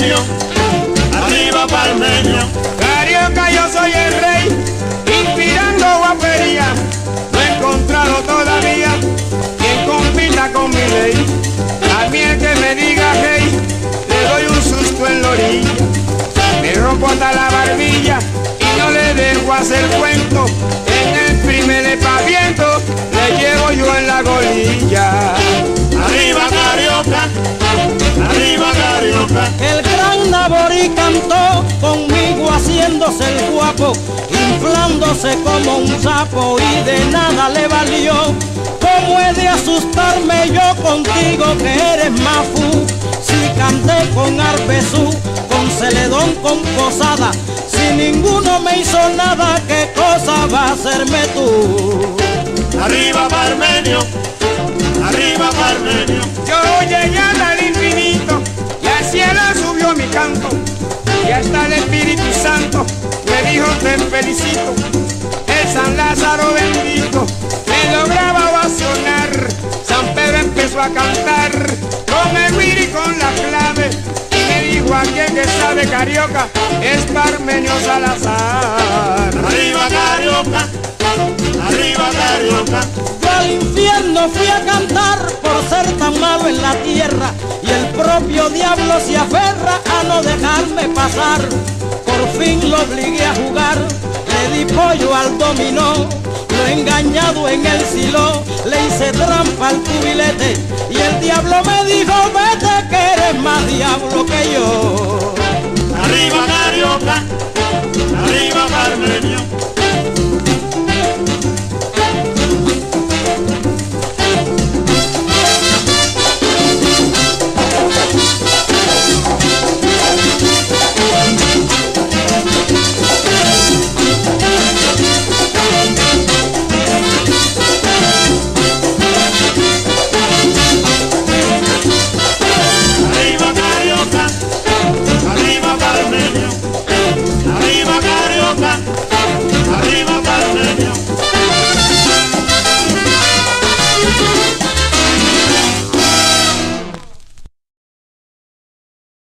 palmeño, arriba palmeño. Carioca, yo soy el rey. Haciéndose el guapo, inflándose como un sapo y de nada le valió. ¿Cómo he de asustarme yo contigo que eres mafu? Si canté con Arbesú, con Celedón, con Posada, si ninguno me hizo nada, ¿qué cosa va a hacerme tú? Arriba Parmenio, arriba Parmenio. Yo llegué al infinito y al cielo subió mi canto. Y hasta el Espíritu felicito. El San Lázaro bendito me lograba ovacionar. San Pedro empezó a cantar con el guiri con la clave. Y me dijo aquel que sabe carioca es Parmenio Salazar. Arriba Carioca, arriba Carioca. Yo al infierno fui a cantar por ser tan malo en la tierra y el propio diablo se aferra a no dejarme pasar. Por fin lo obligué a jugar, le di pollo al dominó, lo he engañado en el silo, le hice trampa al cubilete y el diablo me dijo vete que eres más diablo que yo.